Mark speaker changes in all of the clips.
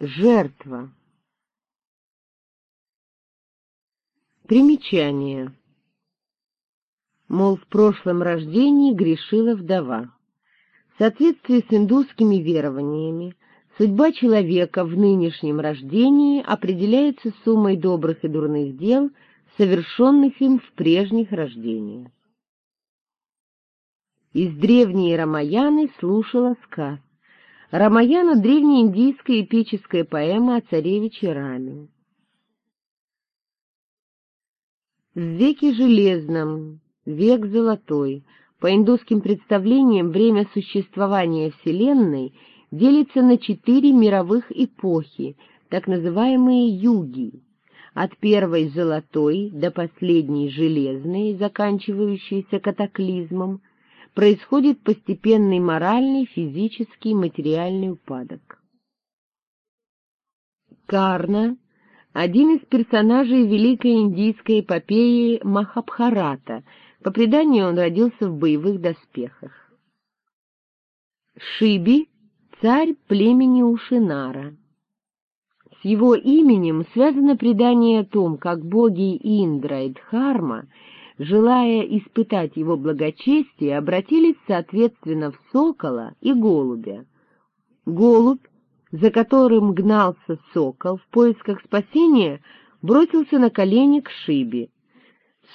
Speaker 1: Жертва. Примечание. Мол, в прошлом рождении грешила вдова. В соответствии с индусскими верованиями, судьба человека в нынешнем рождении определяется суммой добрых и дурных дел, совершенных им в прежних рождениях. Из древней Рамаяны слушала сказ. Рамаяна — древнеиндийская эпическая поэма о царевиче Раме. В веке железном, век золотой, по индусским представлениям время существования Вселенной делится на четыре мировых эпохи, так называемые юги, от первой золотой до последней железной, заканчивающейся катаклизмом, происходит постепенный моральный, физический, материальный упадок. Карна — один из персонажей великой индийской эпопеи Махабхарата, по преданию он родился в боевых доспехах. Шиби — царь племени Ушинара. С его именем связано предание о том, как боги Индра и Дхарма — желая испытать его благочестие, обратились соответственно в сокола и голубя. Голубь, за которым гнался сокол в поисках спасения, бросился на колени к Шибе.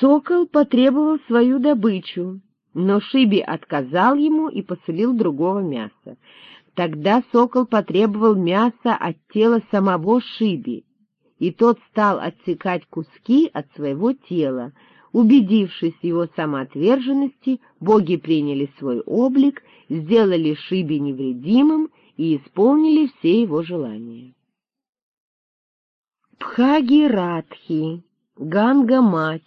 Speaker 1: Сокол потребовал свою добычу, но Шиби отказал ему и посылил другого мяса. Тогда сокол потребовал мяса от тела самого Шиби, и тот стал отсекать куски от своего тела, Убедившись в его самоотверженности, боги приняли свой облик, сделали Шиби невредимым и исполнили все его желания. Пхаги Радхи, Ганга-мать,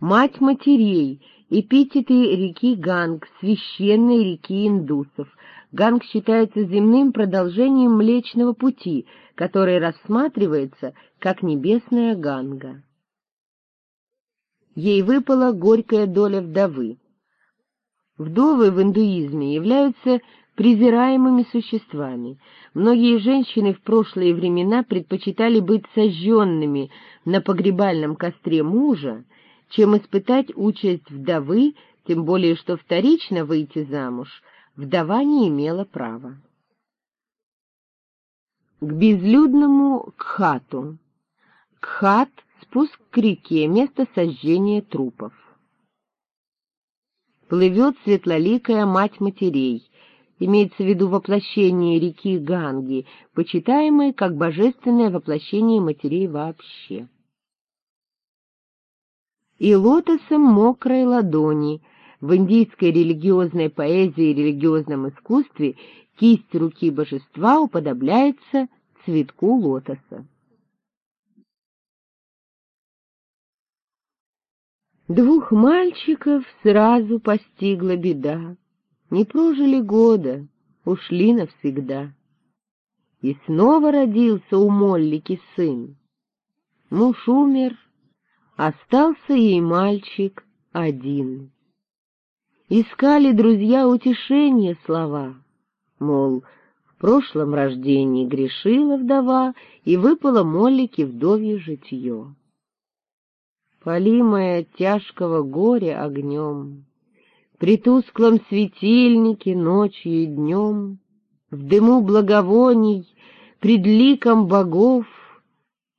Speaker 1: мать матерей, эпитеты реки Ганг, священной реки индусов. Ганг считается земным продолжением Млечного Пути, который рассматривается как небесная Ганга ей выпала горькая доля вдовы. Вдовы в индуизме являются презираемыми существами. Многие женщины в прошлые времена предпочитали быть сожженными на погребальном костре мужа, чем испытать участь вдовы, тем более что вторично выйти замуж вдова не имела права. К безлюдному Кхату. Кхат Спуск к реке, место сожжения трупов. Плывет светлоликая мать матерей, имеется в виду воплощение реки Ганги, почитаемое как божественное воплощение матерей вообще. И лотосом мокрой ладони в индийской религиозной поэзии и религиозном искусстве кисть руки божества уподобляется цветку лотоса. Двух мальчиков сразу постигла беда. Не прожили года, ушли навсегда. И снова родился у Моллики сын. Муж умер, остался ей мальчик один. Искали друзья утешения слова, мол, в прошлом рождении грешила вдова, и выпало Моллике вдовье житье полимая тяжкого горя огнем, При тусклом светильнике ночью и днем, В дыму благовоний, пред ликом богов,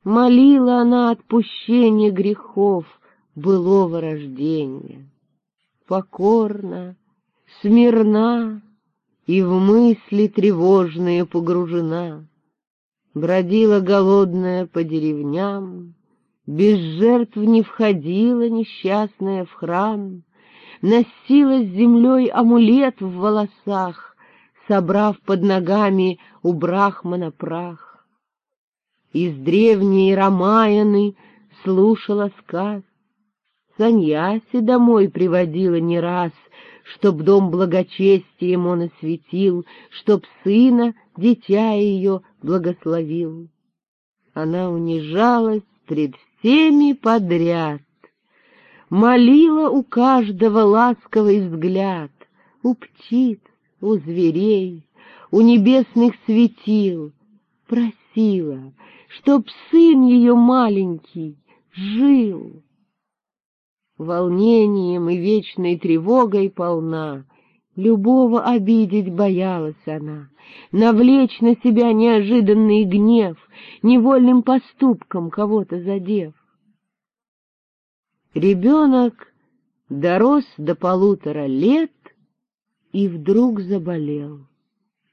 Speaker 1: Молила она отпущение грехов былого рождения. Покорна, смирна и в мысли тревожные погружена, Бродила голодная по деревням, без жертв не входила несчастная в храм, Носила с землей амулет в волосах, Собрав под ногами у брахмана прах. Из древней Рамаяны слушала сказ, Саньяси домой приводила не раз, Чтоб дом благочестием он осветил, Чтоб сына, дитя ее, благословил. Она унижалась пред всеми подряд. Молила у каждого ласковый взгляд, у птиц, у зверей, у небесных светил, просила, чтоб сын ее маленький жил. Волнением и вечной тревогой полна, любого обидеть боялась она, навлечь на себя неожиданный гнев, невольным поступком кого-то задев. Ребенок дорос до полутора лет и вдруг заболел.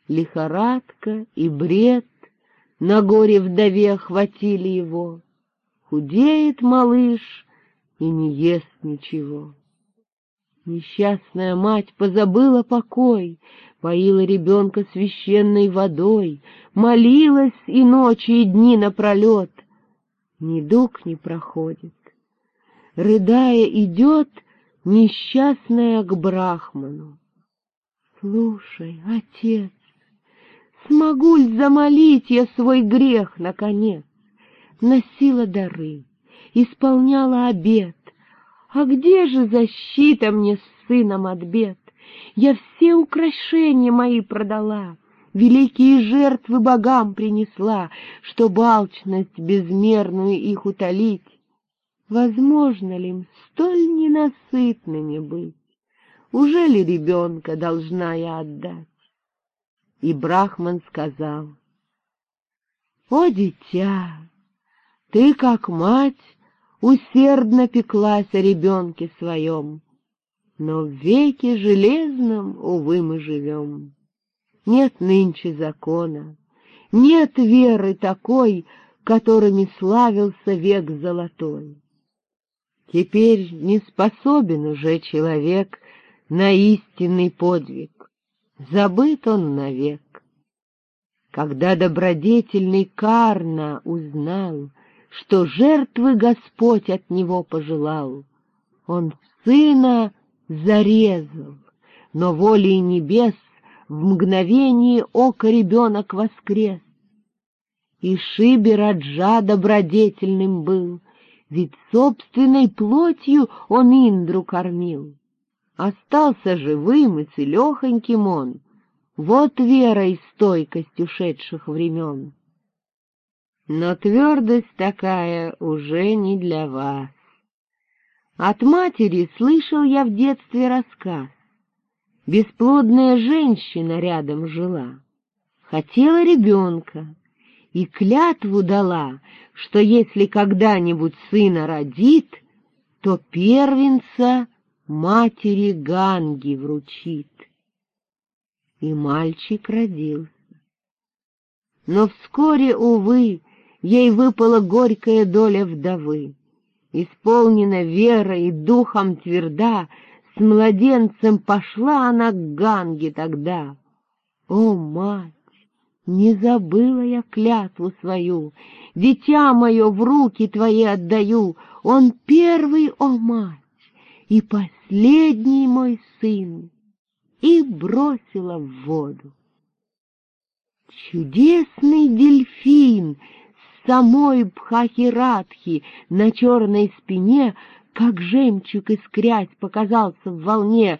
Speaker 1: Лихорадка и бред на горе вдове охватили его. Худеет малыш и не ест ничего. Несчастная мать позабыла покой, поила ребенка священной водой, молилась и ночи, и дни напролет. Недуг не проходит. Рыдая, идет несчастная к Брахману. Слушай, отец, смогу ли замолить я свой грех, наконец? Носила дары, исполняла обет. А где же защита мне с сыном от бед? Я все украшения мои продала, Великие жертвы богам принесла, Чтоб алчность безмерную их утолить. Возможно ли им столь ненасытными быть? Уже ли ребенка должна я отдать? И Брахман сказал, «О, дитя, ты, как мать, усердно пеклась о ребенке своем, но в веке железном, увы, мы живем. Нет нынче закона, нет веры такой, которыми славился век золотой. Теперь не способен уже человек на истинный подвиг, забыт он навек. Когда добродетельный Карна узнал, что жертвы Господь от него пожелал, он сына зарезал, но волей небес в мгновение ока ребенок воскрес. И Шиби Раджа добродетельным был, ведь собственной плотью он Индру кормил. Остался живым и целехоньким он. Вот вера и стойкость ушедших времен. Но твердость такая уже не для вас. От матери слышал я в детстве рассказ. Бесплодная женщина рядом жила, хотела ребенка и клятву дала, что если когда-нибудь сына родит, то первенца матери Ганги вручит. И мальчик родился. Но вскоре, увы, ей выпала горькая доля вдовы. Исполнена верой и духом тверда, с младенцем пошла она к Ганге тогда. О, мать! Не забыла я клятву свою, дитя мое в руки твои отдаю, он первый, о мать! и последний мой сын, и бросила в воду. Чудесный дельфин самой Бхахирадхи на черной спине, как жемчуг искрять, показался в волне,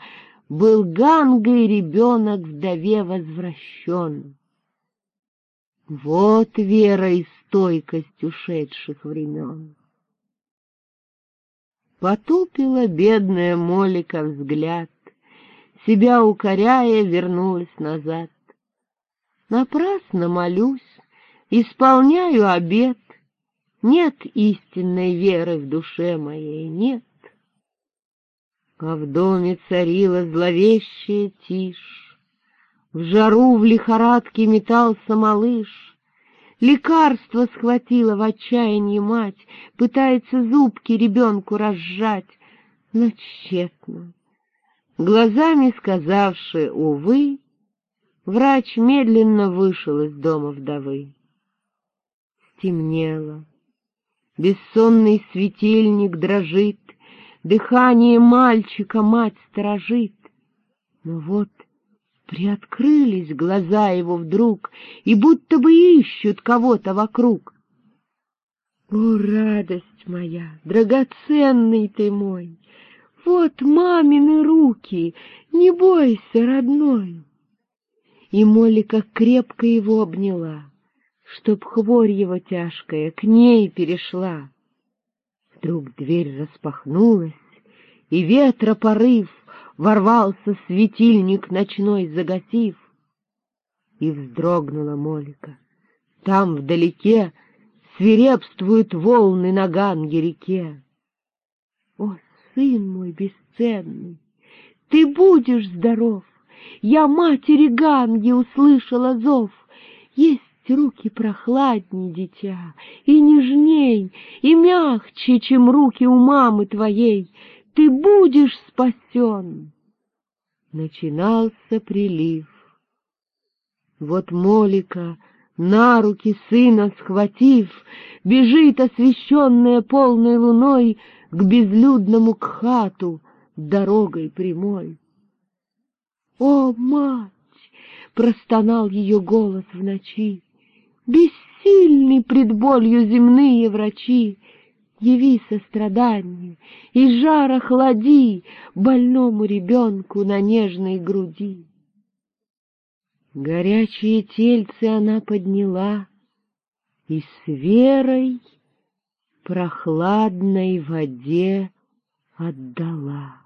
Speaker 1: был Гангой ребенок вдове возвращен. Вот вера и стойкость ушедших времен. Потупила бедная Молика взгляд, Себя укоряя, вернулась назад. Напрасно молюсь, исполняю обет, Нет истинной веры в душе моей, нет. А в доме царила зловещая тишь, В жару в лихорадке метался малыш, Лекарство схватила в отчаянии мать, пытается зубки ребенку разжать, но тщетно. Глазами сказавши «увы», врач медленно вышел из дома вдовы. Стемнело. Бессонный светильник дрожит, дыхание мальчика мать сторожит. Но вот Приоткрылись глаза его вдруг, и будто бы ищут кого-то вокруг. О, радость моя, драгоценный ты мой! Вот мамины руки, не бойся, родной! И Молика крепко его обняла, чтоб хворь его тяжкая к ней перешла. Вдруг дверь распахнулась, и ветра порыв ворвался светильник ночной загасив. И вздрогнула Молика. Там вдалеке свирепствуют волны на Ганге реке. О, сын мой бесценный, ты будешь здоров! Я матери Ганги услышала зов. Есть руки прохладней, дитя, и нежней, и мягче, чем руки у мамы твоей. Ты будешь спасен. Начинался прилив. Вот Молика, на руки сына схватив, бежит, освещенная полной луной, к безлюдному кхату дорогой прямой. О, мать! — простонал ее голос в ночи. Бессильны пред болью земные врачи, Яви сострадание и жар охлади Больному ребенку на нежной груди. Горячие тельцы она подняла И с верой прохладной воде отдала.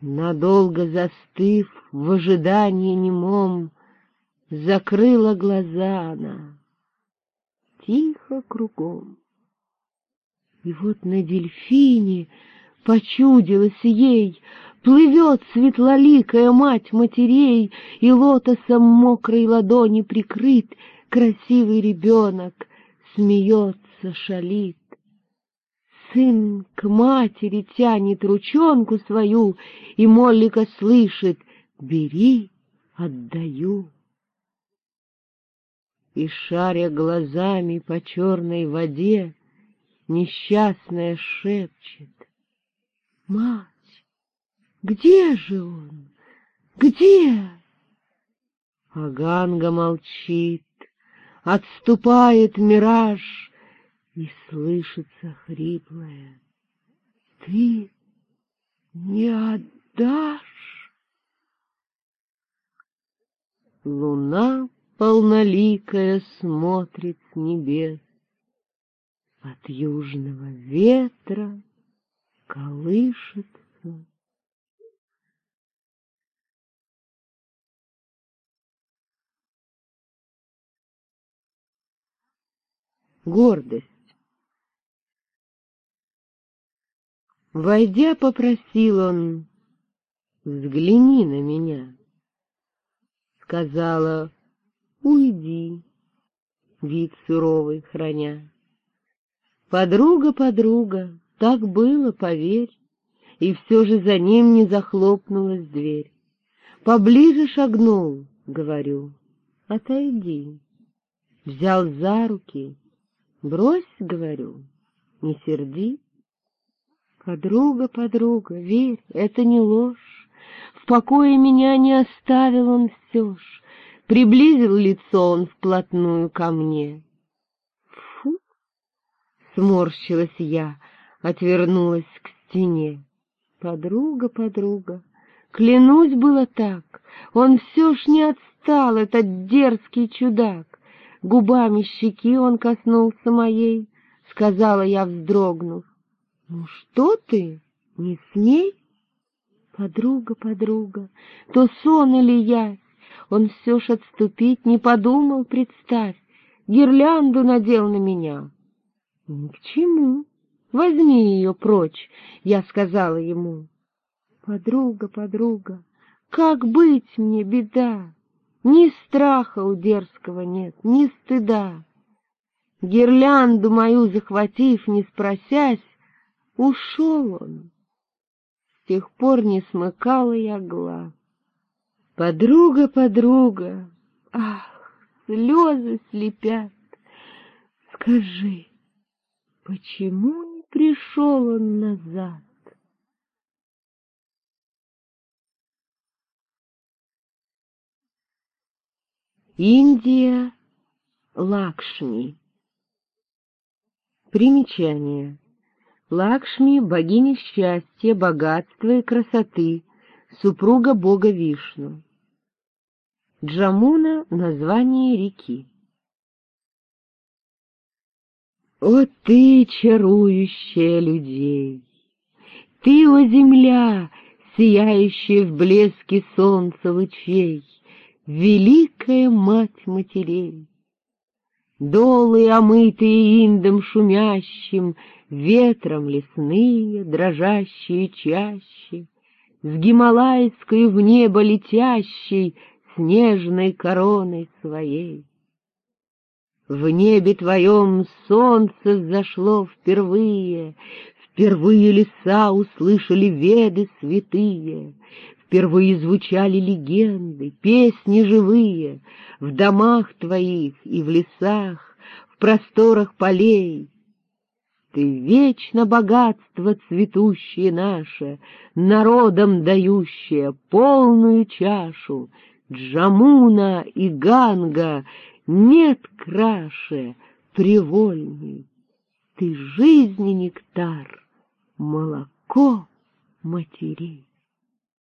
Speaker 1: Надолго застыв в ожидании немом, Закрыла глаза она, тихо кругом. И вот на дельфине почудилось ей, Плывет светлоликая мать матерей, И лотосом мокрой ладони прикрыт Красивый ребенок, смеется, шалит. Сын к матери тянет ручонку свою, И Моллика слышит «Бери, отдаю» и, шаря глазами по черной воде, несчастная шепчет. «Мать, где же он? Где?» А Ганга молчит, отступает мираж, и слышится хриплое. «Ты не отдашь?» Луна полноликая смотрит с небес. От южного ветра колышется гордость. Войдя, попросил он, взгляни на меня. Сказала, уйди, вид суровый храня. Подруга, подруга, так было, поверь, и все же за ним не захлопнулась дверь. Поближе шагнул, говорю, отойди. Взял за руки, брось, говорю, не серди. Подруга, подруга, верь, это не ложь, в покое меня не оставил он все ж, Приблизил лицо он вплотную ко мне. Фу! Сморщилась я, отвернулась к стене. Подруга, подруга, клянусь, было так. Он все ж не отстал, этот дерзкий чудак. Губами щеки он коснулся моей, сказала я, вздрогнув. Ну что ты, не смей? Подруга, подруга, то сон или я, он все ж отступить не подумал, представь, гирлянду надел на меня. — Ни к чему. Возьми ее прочь, — я сказала ему. — Подруга, подруга, как быть мне, беда? Ни страха у дерзкого нет, ни стыда. Гирлянду мою захватив, не спросясь, ушел он. С тех пор не смыкала я глаз. Подруга, подруга, ах, слезы слепят. Скажи, почему не пришел он назад? Индия Лакшми Примечание. Лакшми — богиня счастья, богатства и красоты, супруга бога Вишну. Джамуна — название реки. О ты, чарующая людей! Ты, о земля, сияющая в блеске солнца лучей, Великая мать матерей! Долы, омытые индом шумящим, Ветром лесные, дрожащие чаще — с гималайской в небо летящей Снежной короной своей. В небе твоем солнце зашло впервые, Впервые леса услышали веды святые, Впервые звучали легенды, песни живые В домах твоих и в лесах, в просторах полей. Ты вечно богатство цветущее наше, Народам дающее полную чашу, Джамуна и Ганга нет краше, привольный. Ты жизни нектар, молоко матерей.